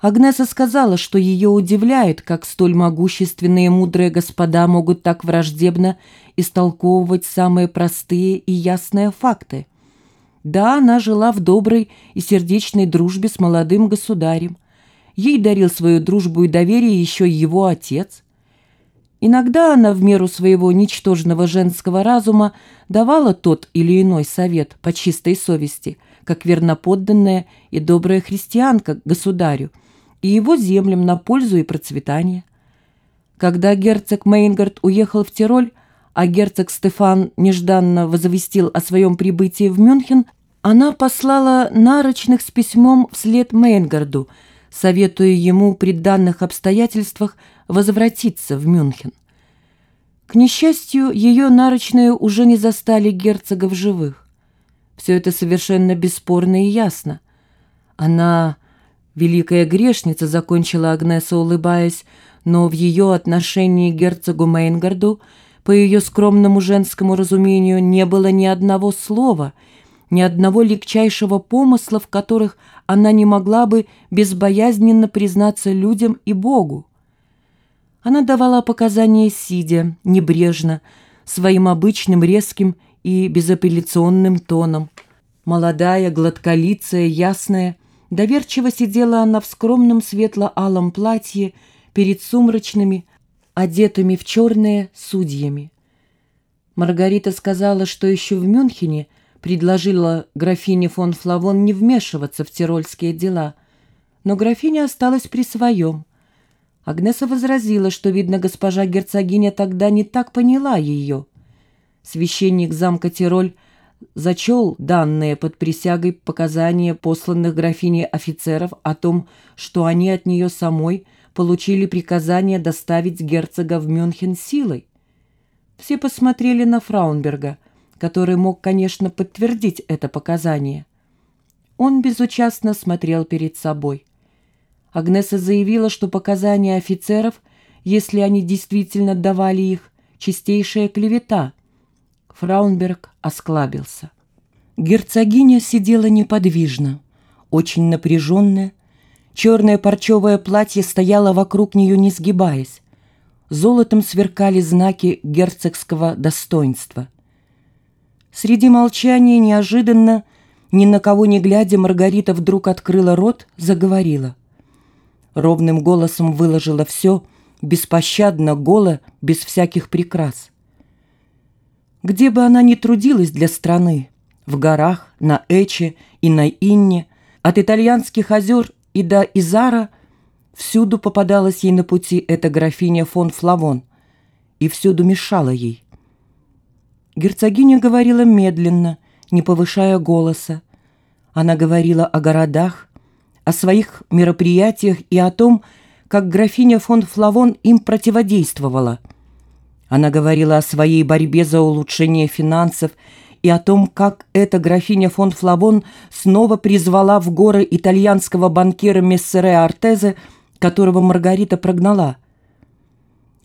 Агнеса сказала, что ее удивляет, как столь могущественные и мудрые господа могут так враждебно истолковывать самые простые и ясные факты. Да, она жила в доброй и сердечной дружбе с молодым государем. Ей дарил свою дружбу и доверие еще его отец. Иногда она в меру своего ничтожного женского разума давала тот или иной совет по чистой совести, как верноподданная и добрая христианка государю и его землям на пользу и процветание. Когда герцог Мейнгард уехал в Тироль, а герцог Стефан нежданно возвестил о своем прибытии в Мюнхен, она послала нарочных с письмом вслед Мейнгарду, советуя ему при данных обстоятельствах возвратиться в Мюнхен. К несчастью, ее нарочные уже не застали герцога в живых. Все это совершенно бесспорно и ясно. Она, великая грешница, закончила Агнеса, улыбаясь, но в ее отношении к герцогу Мейнгарду – по ее скромному женскому разумению, не было ни одного слова, ни одного легчайшего помысла, в которых она не могла бы безбоязненно признаться людям и Богу. Она давала показания сидя, небрежно, своим обычным резким и безапелляционным тоном. Молодая, гладколицая, ясная, доверчиво сидела она в скромном светло-алом платье перед сумрачными, одетыми в черные судьями. Маргарита сказала, что еще в Мюнхене предложила графине фон Флавон не вмешиваться в тирольские дела, но графиня осталась при своем. Агнеса возразила, что, видно, госпожа герцогиня тогда не так поняла ее. Священник замка Тироль зачел данные под присягой показания посланных графине офицеров о том, что они от нее самой – получили приказание доставить герцога в Мюнхен силой. Все посмотрели на Фраунберга, который мог, конечно, подтвердить это показание. Он безучастно смотрел перед собой. Агнеса заявила, что показания офицеров, если они действительно давали их, чистейшая клевета. Фраунберг осклабился. Герцогиня сидела неподвижно, очень напряженная, Черное парчевое платье стояло вокруг нее, не сгибаясь. Золотом сверкали знаки герцогского достоинства. Среди молчания неожиданно, ни на кого не глядя, Маргарита вдруг открыла рот, заговорила. Ровным голосом выложила все, беспощадно, голо, без всяких прикрас. Где бы она ни трудилась для страны, в горах, на Эче и на Инне, от итальянских озер и до Изара всюду попадалась ей на пути эта графиня фон Флавон и всюду мешала ей. Герцогиня говорила медленно, не повышая голоса. Она говорила о городах, о своих мероприятиях и о том, как графиня фон Флавон им противодействовала. Она говорила о своей борьбе за улучшение финансов и о том, как эта графиня фон Флавон снова призвала в горы итальянского банкира Мессере Артезе, которого Маргарита прогнала.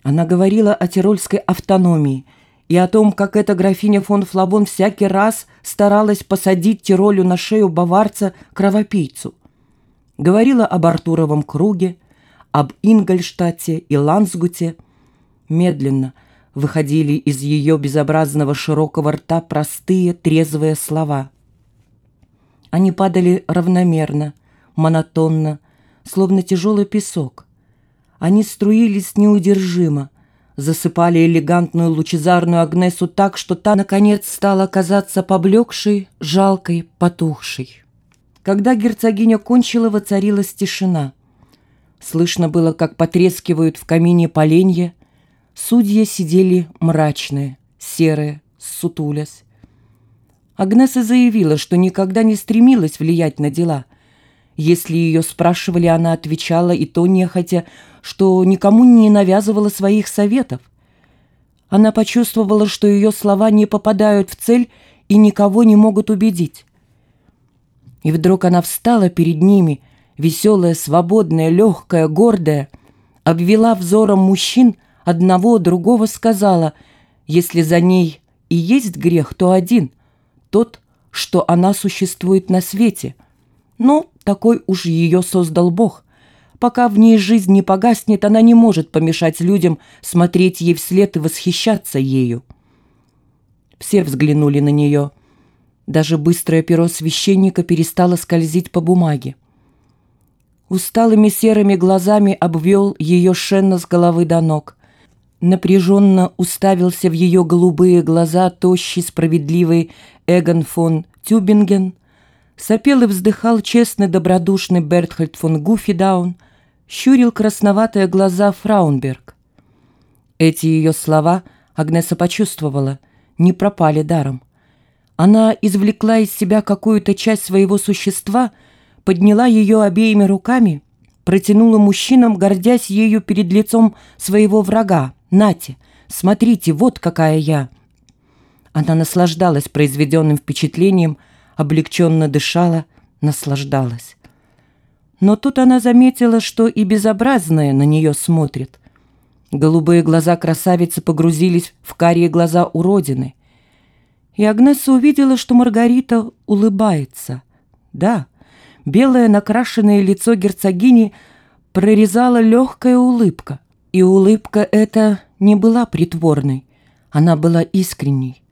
Она говорила о тирольской автономии и о том, как эта графиня фон Флавон всякий раз старалась посадить Тиролю на шею баварца кровопийцу. Говорила об Артуровом круге, об Ингольштадте и Лансгуте. Медленно – выходили из ее безобразного широкого рта простые, трезвые слова. Они падали равномерно, монотонно, словно тяжелый песок. Они струились неудержимо, засыпали элегантную лучезарную Агнесу так, что та, наконец, стала казаться поблекшей, жалкой, потухшей. Когда герцогиня кончила, воцарилась тишина. Слышно было, как потрескивают в камине поленья, Судьи сидели мрачные, серые, сутулясь. Агнеса заявила, что никогда не стремилась влиять на дела. Если ее спрашивали, она отвечала и то нехотя, что никому не навязывала своих советов. Она почувствовала, что ее слова не попадают в цель и никого не могут убедить. И вдруг она встала перед ними, веселая, свободная, легкая, гордая, обвела взором мужчин, одного другого сказала, если за ней и есть грех, то один, тот, что она существует на свете. Но такой уж ее создал Бог. Пока в ней жизнь не погаснет, она не может помешать людям смотреть ей вслед и восхищаться ею. Все взглянули на нее. Даже быстрое перо священника перестало скользить по бумаге. Усталыми серыми глазами обвел ее Шенна с головы до ног. Напряженно уставился в ее голубые глаза тощий, справедливый Эгон фон Тюбинген. Сопел и вздыхал честный, добродушный Бертхальд фон Гуфидаун. Щурил красноватые глаза Фраунберг. Эти ее слова Агнеса почувствовала, не пропали даром. Она извлекла из себя какую-то часть своего существа — подняла ее обеими руками, протянула мужчинам, гордясь ею перед лицом своего врага. «Нате, смотрите, вот какая я!» Она наслаждалась произведенным впечатлением, облегченно дышала, наслаждалась. Но тут она заметила, что и безобразное на нее смотрит. Голубые глаза красавицы погрузились в карие глаза уродины. И Агнеса увидела, что Маргарита улыбается. Да, белое накрашенное лицо герцогини прорезала легкая улыбка. И улыбка эта не была притворной, она была искренней.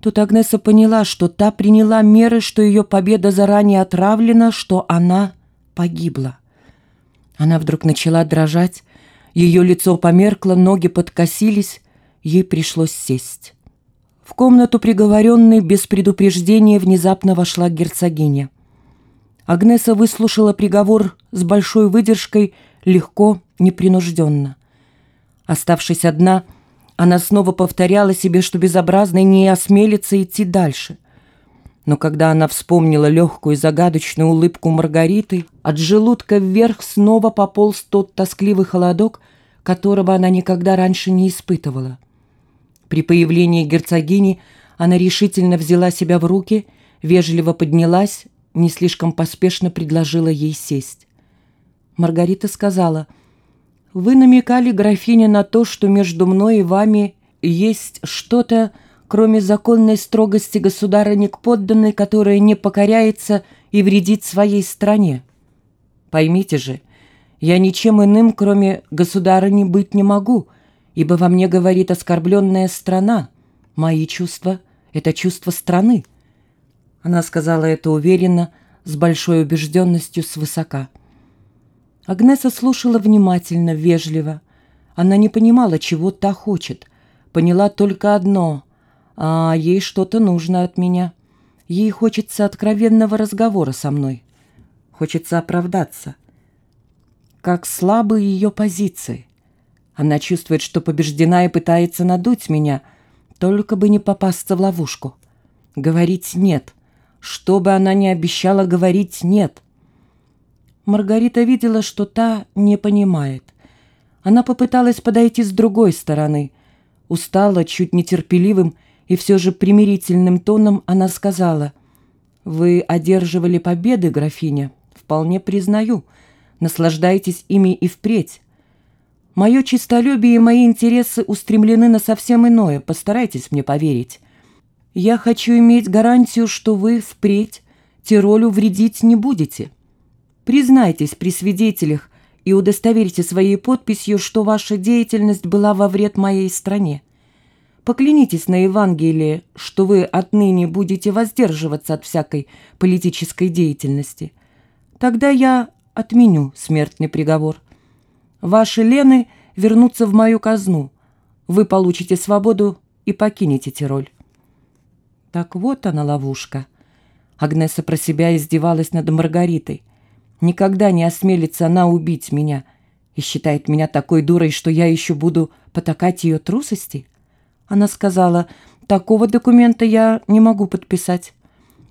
Тут Агнеса поняла, что та приняла меры, что ее победа заранее отравлена, что она погибла. Она вдруг начала дрожать, ее лицо померкло, ноги подкосились, ей пришлось сесть. В комнату приговоренной без предупреждения внезапно вошла герцогиня. Агнеса выслушала приговор с большой выдержкой, легко, непринужденно. Оставшись одна, она снова повторяла себе, что безобразно не осмелится идти дальше. Но когда она вспомнила легкую загадочную улыбку Маргариты, от желудка вверх снова пополз тот тоскливый холодок, которого она никогда раньше не испытывала. При появлении герцогини она решительно взяла себя в руки, вежливо поднялась, не слишком поспешно предложила ей сесть. Маргарита сказала, «Вы намекали, графиня, на то, что между мной и вами есть что-то, кроме законной строгости государыни к подданной, которая не покоряется и вредит своей стране. Поймите же, я ничем иным, кроме государыни, быть не могу, ибо во мне говорит оскорбленная страна. Мои чувства — это чувства страны». Она сказала это уверенно, с большой убежденностью свысока. Агнеса слушала внимательно, вежливо. Она не понимала, чего та хочет. Поняла только одно — а ей что-то нужно от меня. Ей хочется откровенного разговора со мной. Хочется оправдаться. Как слабы ее позиции. Она чувствует, что побеждена и пытается надуть меня, только бы не попасться в ловушку. Говорить «нет», что бы она ни обещала говорить «нет». Маргарита видела, что та не понимает. Она попыталась подойти с другой стороны. Устала, чуть нетерпеливым и все же примирительным тоном она сказала, «Вы одерживали победы, графиня, вполне признаю. Наслаждайтесь ими и впредь. Мое честолюбие и мои интересы устремлены на совсем иное, постарайтесь мне поверить. Я хочу иметь гарантию, что вы впредь Тиролю вредить не будете. Признайтесь при свидетелях и удостоверьте своей подписью, что ваша деятельность была во вред моей стране. Поклянитесь на Евангелие, что вы отныне будете воздерживаться от всякой политической деятельности. Тогда я отменю смертный приговор. Ваши лены вернутся в мою казну. Вы получите свободу и покинете Тироль. Так вот она ловушка. Агнеса про себя издевалась над Маргаритой. Никогда не осмелится она убить меня и считает меня такой дурой, что я еще буду потакать ее трусости. Она сказала, такого документа я не могу подписать.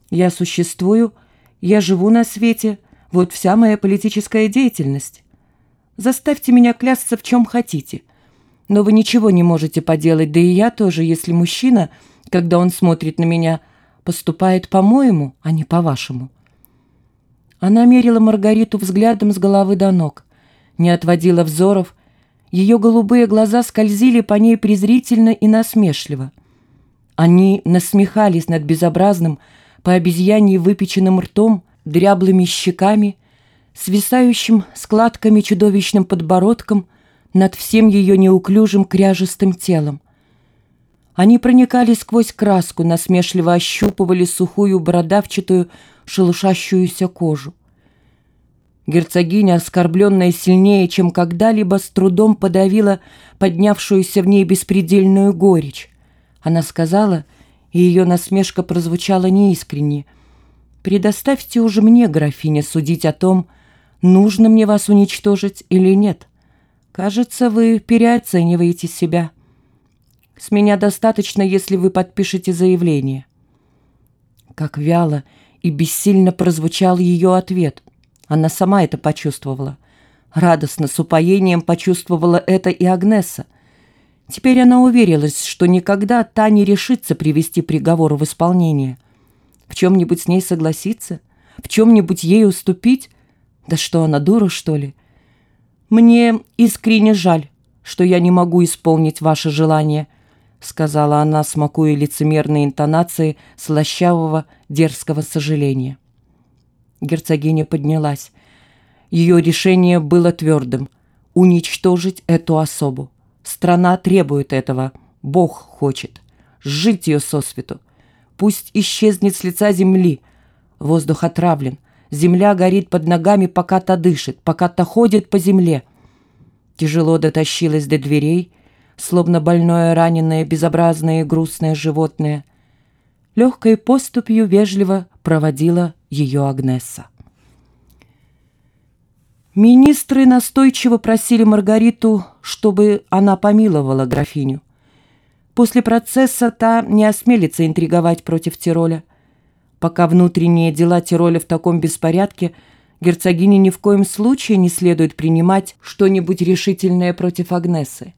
Я существую, я живу на свете, вот вся моя политическая деятельность. Заставьте меня клясться в чем хотите. Но вы ничего не можете поделать, да и я тоже, если мужчина когда он смотрит на меня, поступает по-моему, а не по-вашему. Она мерила Маргариту взглядом с головы до ног, не отводила взоров, ее голубые глаза скользили по ней презрительно и насмешливо. Они насмехались над безобразным, по обезьянье выпеченным ртом, дряблыми щеками, свисающим складками чудовищным подбородком над всем ее неуклюжим кряжестым телом. Они проникали сквозь краску, насмешливо ощупывали сухую бородавчатую шелушащуюся кожу. Герцогиня, оскорбленная сильнее, чем когда-либо, с трудом подавила поднявшуюся в ней беспредельную горечь. Она сказала, и ее насмешка прозвучала неискренне. «Предоставьте уже мне, графиня, судить о том, нужно мне вас уничтожить или нет. Кажется, вы переоцениваете себя». С меня достаточно, если вы подпишете заявление». Как вяло и бессильно прозвучал ее ответ. Она сама это почувствовала. Радостно, с упоением почувствовала это и Агнеса. Теперь она уверилась, что никогда та не решится привести приговор в исполнение. В чем-нибудь с ней согласиться? В чем-нибудь ей уступить? Да что она, дура, что ли? Мне искренне жаль, что я не могу исполнить ваше желание, — сказала она, смакуя лицемерные интонации слащавого дерзкого сожаления. Герцогиня поднялась. Ее решение было твердым — уничтожить эту особу. Страна требует этого, Бог хочет. Сжить ее сосвету. Пусть исчезнет с лица земли. Воздух отравлен. Земля горит под ногами, пока та дышит, пока та ходит по земле. Тяжело дотащилась до дверей — словно больное, раненое, безобразное и грустное животное. Легкой поступью вежливо проводила ее Агнеса. Министры настойчиво просили Маргариту, чтобы она помиловала графиню. После процесса та не осмелится интриговать против Тироля. Пока внутренние дела Тироля в таком беспорядке, герцогине ни в коем случае не следует принимать что-нибудь решительное против Агнесы.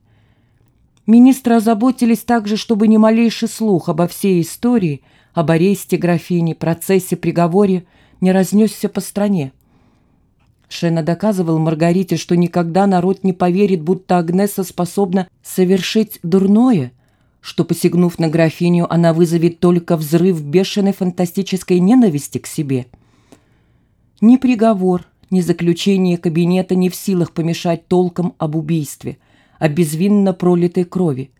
Министры озаботились также, чтобы ни малейший слух обо всей истории, об аресте графини, процессе, приговоре не разнесся по стране. Шена доказывал Маргарите, что никогда народ не поверит, будто Агнеса способна совершить дурное, что, посягнув на графиню, она вызовет только взрыв бешеной фантастической ненависти к себе. Ни приговор, ни заключение кабинета не в силах помешать толкам об убийстве – о безвинно пролитой крови.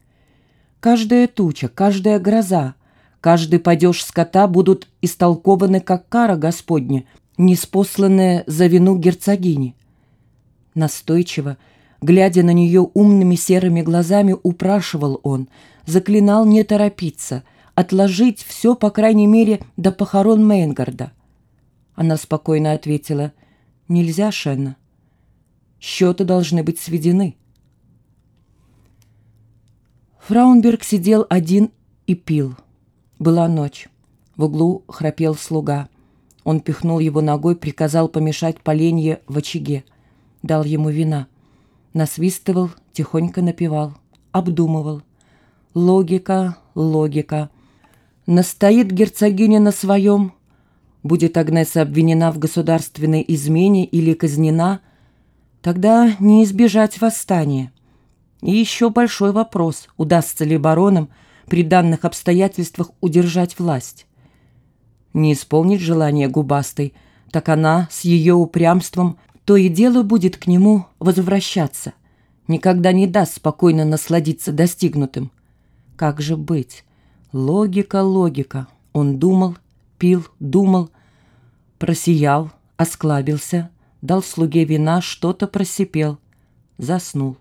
Каждая туча, каждая гроза, каждый падеж скота будут истолкованы как кара Господня, неспосланная за вину герцогини. Настойчиво, глядя на нее умными серыми глазами, упрашивал он, заклинал не торопиться, отложить все, по крайней мере, до похорон Мейнгарда. Она спокойно ответила, «Нельзя, Шенна. Счеты должны быть сведены». Фраунберг сидел один и пил. Была ночь. В углу храпел слуга. Он пихнул его ногой, приказал помешать поленье в очаге. Дал ему вина. Насвистывал, тихонько напевал. Обдумывал. Логика, логика. Настоит герцогиня на своем. Будет Агнеса обвинена в государственной измене или казнена, тогда не избежать восстания. И еще большой вопрос, удастся ли баронам при данных обстоятельствах удержать власть. Не исполнить желание губастой, так она с ее упрямством то и дело будет к нему возвращаться, никогда не даст спокойно насладиться достигнутым. Как же быть? Логика, логика. Он думал, пил, думал, просиял, осклабился, дал слуге вина, что-то просипел, заснул.